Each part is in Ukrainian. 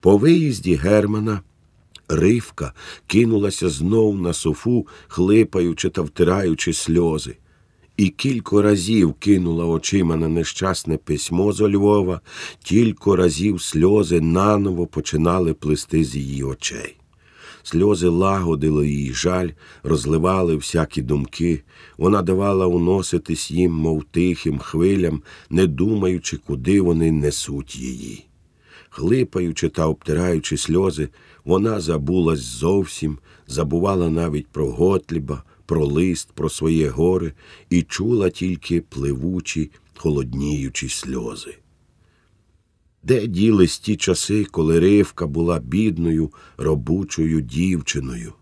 По виїзді Германа Ривка кинулася знов на софу, хлипаючи та втираючи сльози. І кілька разів кинула очима на нещасне письмо зо Львова, кілька разів сльози наново починали плисти з її очей. Сльози лагодили її жаль, розливали всякі думки, вона давала уноситись їм, мов тихим хвилям, не думаючи, куди вони несуть її. Хлипаючи та обтираючи сльози, вона забулась зовсім, забувала навіть про Готліба, про лист, про своє горе і чула тільки пливучі, холодніючі сльози. Де ділись ті часи, коли Ривка була бідною, робучою дівчиною?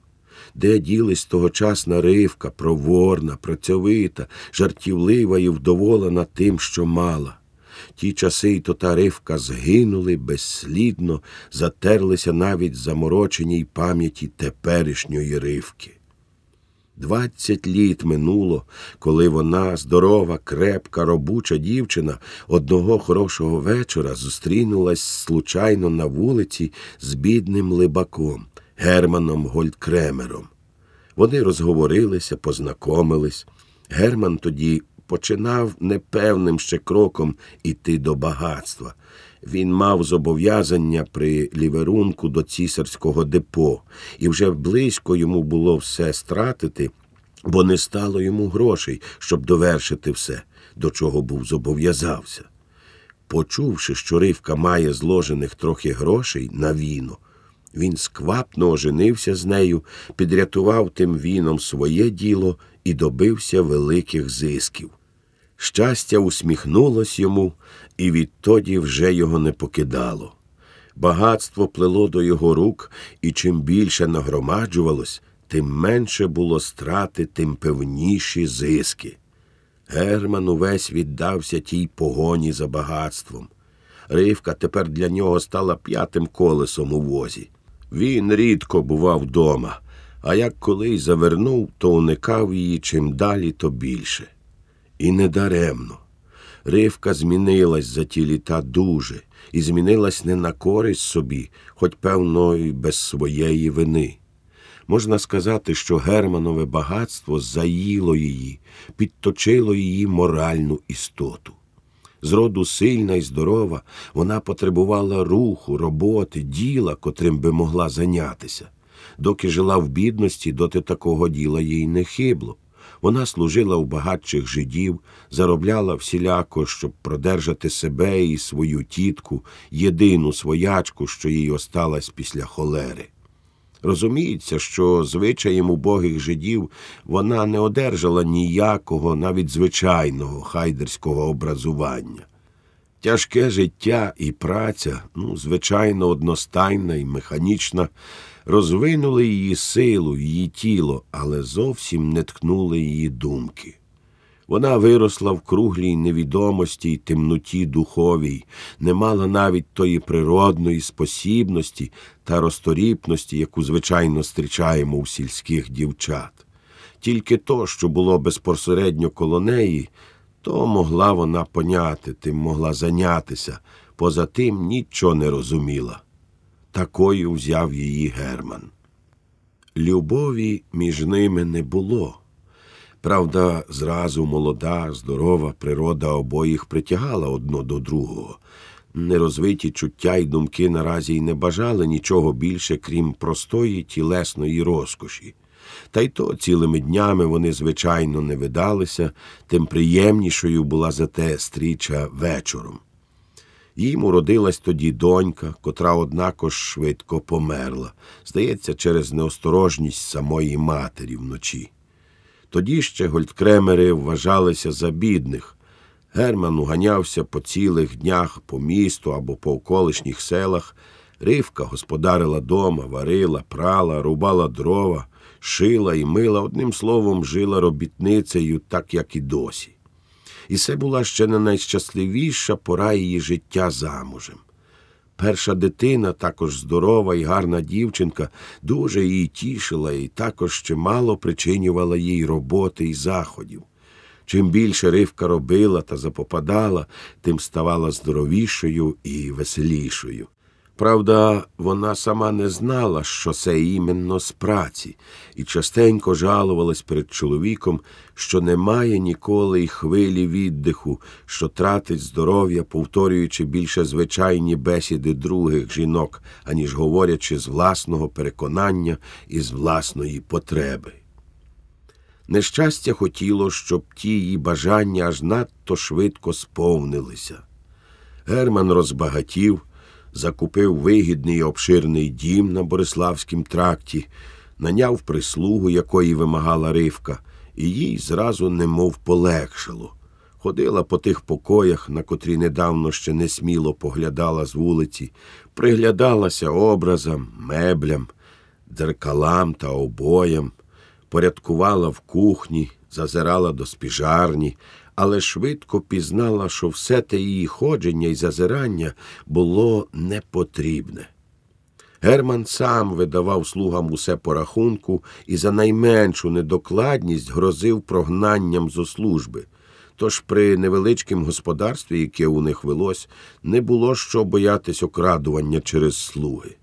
Де ділись тогочасна ривка, проворна, працьовита, жартівлива і вдоволена тим, що мала? Ті часи й то та ривка згинули безслідно, затерлися навіть замороченій пам'яті теперішньої ривки. Двадцять літ минуло, коли вона, здорова, крепка, робуча дівчина, одного хорошого вечора зустрінулась случайно на вулиці з бідним либаком, Германом Гольдкремером. Вони розговорилися, познайомились. Герман тоді починав непевним ще кроком іти до багатства. Він мав зобов'язання при ліверунку до цісарського депо, і вже близько йому було все стратити, бо не стало йому грошей, щоб довершити все, до чого був зобов'язався. Почувши, що Ривка має зложених трохи грошей на віно, він сквапно оженився з нею, підрятував тим віном своє діло і добився великих зисків. Щастя усміхнулось йому, і відтоді вже його не покидало. Багатство плело до його рук, і чим більше нагромаджувалось, тим менше було страти, тим певніші зиски. Герман увесь віддався тій погоні за багатством. Ривка тепер для нього стала п'ятим колесом у возі. Він рідко бував вдома, а як колись завернув, то уникав її чим далі, то більше. І недаремно. Ривка змінилась за ті літа дуже, і змінилась не на користь собі, хоч, певно, і без своєї вини. Можна сказати, що Германове багатство заїло її, підточило її моральну істоту. Зроду сильна і здорова, вона потребувала руху, роботи, діла, котрим би могла зайнятися. Доки жила в бідності, доти такого діла їй не хибло. Вона служила у багатших жидів, заробляла всіляко, щоб продержати себе і свою тітку, єдину своячку, що їй осталась після холери. Розуміється, що звичаєм убогих жидів вона не одержала ніякого, навіть звичайного хайдерського образування. Тяжке життя і праця, ну, звичайно, одностайна і механічна, розвинули її силу, її тіло, але зовсім не ткнули її думки. Вона виросла в круглій невідомості й темноті духовій, не мала навіть тої природної спосібності та розторіпності, яку звичайно зустрічаємо у сільських дівчат. Тільки то, що було безпосередньо коло неї, то могла вона поняти, тим могла зайнятися, поза тим нічого не розуміла. Такою взяв її Герман. Любові між ними не було. Правда, зразу молода, здорова природа обоїх притягала одно до другого. Нерозвиті чуття й думки наразі й не бажали нічого більше, крім простої тілесної розкоші. Та й то цілими днями вони, звичайно, не видалися, тим приємнішою була зате стріча вечором. Їм уродилась тоді донька, котра, однако швидко померла, здається, через неосторожність самої матері вночі. Тоді ще гольдкремери вважалися за бідних. Герман уганявся по цілих днях по місту або по околишніх селах. Ривка господарила дома, варила, прала, рубала дрова, шила і мила, одним словом, жила робітницею, так як і досі. І це була ще не найщасливіша пора її життя замужем. Перша дитина, також здорова і гарна дівчинка, дуже її тішила і також чимало причинювала їй роботи і заходів. Чим більше ривка робила та запопадала, тим ставала здоровішою і веселішою. Правда, вона сама не знала, що це іменно з праці, і частенько жалувалась перед чоловіком, що немає ніколи й хвилі віддиху, що тратить здоров'я, повторюючи більше звичайні бесіди других жінок, аніж говорячи з власного переконання і з власної потреби. Нещастя хотіло, щоб ті її бажання аж надто швидко сповнилися. Герман розбагатів закупив вигідний обширний дім на Бориславськім тракті, наняв прислугу, якої вимагала ривка, і їй зразу немов полегшало. Ходила по тих покоях, на котрі недавно ще несміло поглядала з вулиці, приглядалася образам, меблям, дзеркалам та обоям, порядкувала в кухні, зазирала до спіжарні, але швидко пізнала, що все те її ходження і зазирання було непотрібне. Герман сам видавав слугам усе по рахунку і за найменшу недокладність грозив прогнанням зо служби. Тож при невеличкім господарстві, яке у них велось, не було що боятись окрадування через слуги.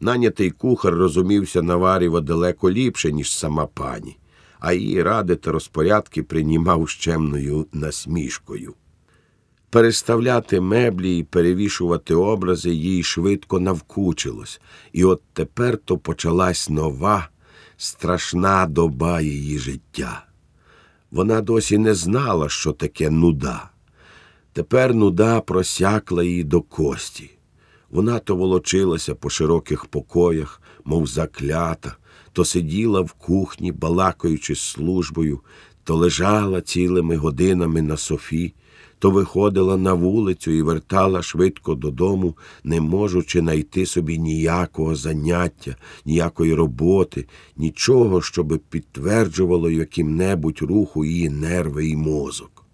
Нанятий кухар розумівся на варіво далеко ліпше, ніж сама пані а її ради та розпорядки приймав щемною насмішкою. Переставляти меблі і перевішувати образи їй швидко навкучилось, і от тепер то почалась нова, страшна доба її життя. Вона досі не знала, що таке нуда. Тепер нуда просякла її до кості. Вона то волочилася по широких покоях, мов заклята, то сиділа в кухні, балакаючи з службою, то лежала цілими годинами на софі, то виходила на вулицю і вертала швидко додому, не можучи знайти собі ніякого заняття, ніякої роботи, нічого, щоб підтверджувало яким-небудь руху її нерви і мозок.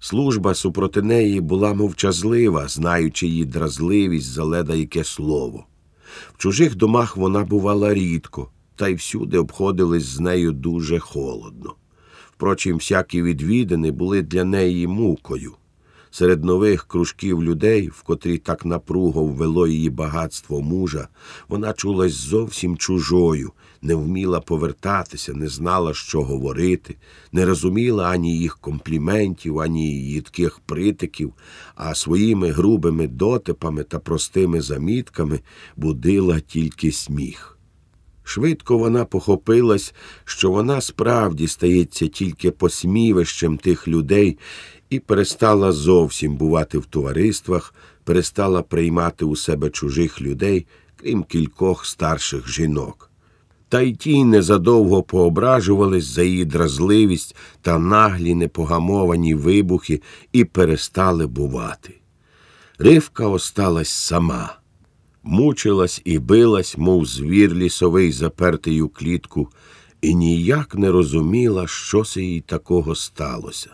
Служба супроти неї була мовчазлива, знаючи її дразливість за леда яке слово. В чужих домах вона бувала рідко, та й всюди обходились з нею дуже холодно. Впрочем, всякі відвідини були для неї мукою. Серед нових кружків людей, в котрі так напруго ввело її багатство мужа, вона чулась зовсім чужою, не вміла повертатися, не знала, що говорити, не розуміла ані їх компліментів, ані їдких притиків, а своїми грубими дотипами та простими замітками будила тільки сміх. Швидко вона похопилась, що вона справді стається тільки посмівищем тих людей і перестала зовсім бувати в товариствах, перестала приймати у себе чужих людей, крім кількох старших жінок. Та й ті незадовго поображувались за її дразливість та наглі непогамовані вибухи і перестали бувати. Ривка осталась сама мучилась і билась, мов звір лісовий, запертий у клітку, і ніяк не розуміла, що це їй такого сталося.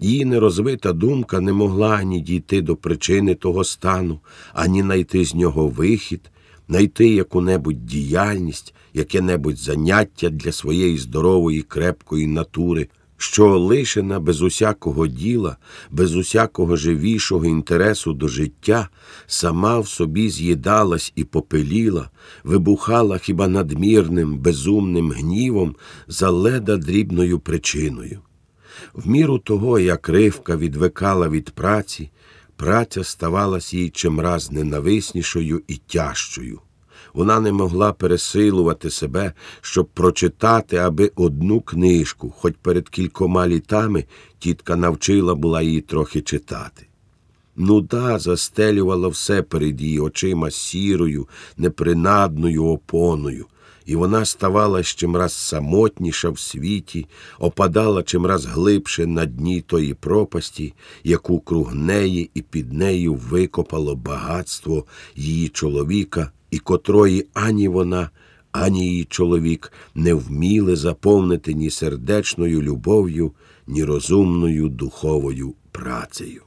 Її нерозвита думка не могла ані дійти до причини того стану, ані знайти з нього вихід, знайти яку-небудь діяльність, яке-небудь заняття для своєї здорової, крепкої натури, що лишена без усякого діла, без усякого живішого інтересу до життя, сама в собі з'їдалась і попеліла, вибухала хіба надмірним, безумним гнівом за леда дрібною причиною. В міру того, як ривка відвикала від праці, праця ставалась їй чимраз ненависнішою і тяжчою. Вона не могла пересилувати себе, щоб прочитати аби одну книжку, хоч перед кількома літами тітка навчила була її трохи читати. Нуда застелювала все перед її очима сірою, непринадною опоною, і вона ставала чимраз самотніша в світі, опадала чимраз глибше на дні тої пропасті, яку круг неї і під нею викопало багатство її чоловіка і котрої ані вона, ані її чоловік не вміли заповнити ні сердечною любов'ю, ні розумною духовою працею.